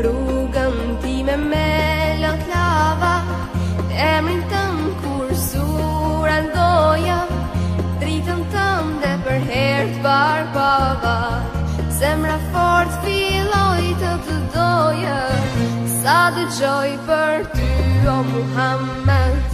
rrugën ti me me lëklava Emrin të më kur zura doja Dritën të dhe për herë të barbava Zemra fort filloj të të doja Sa dë gjoj për ty o Muhammed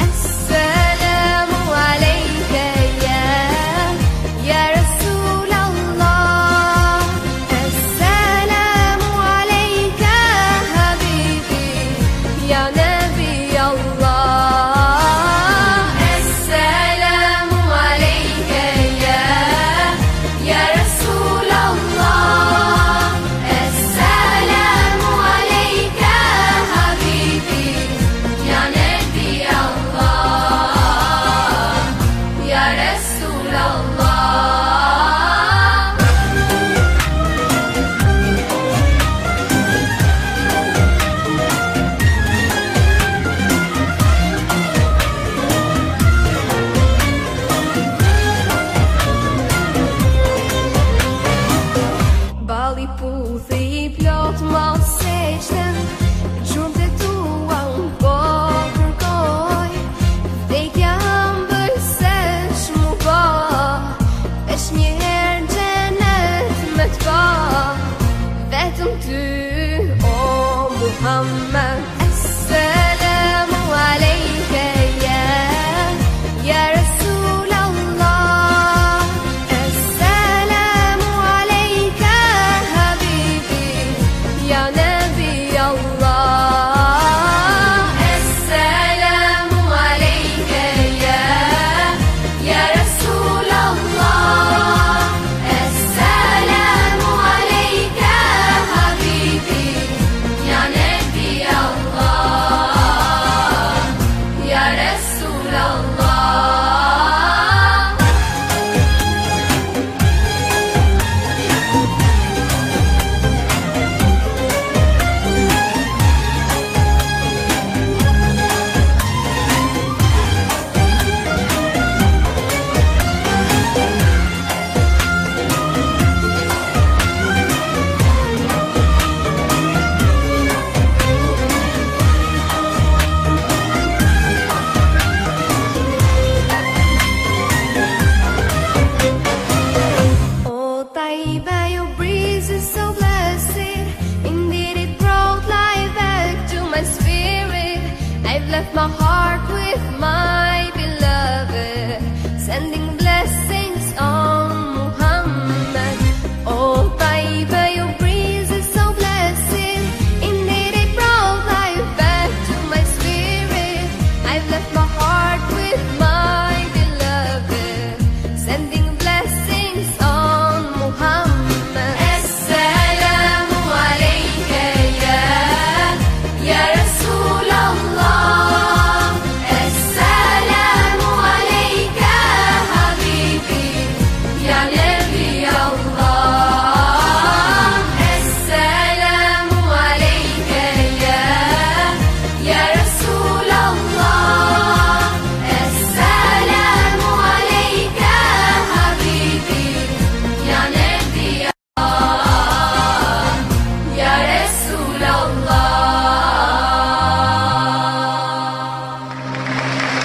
My.